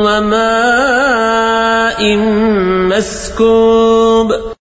وماء مسكوب.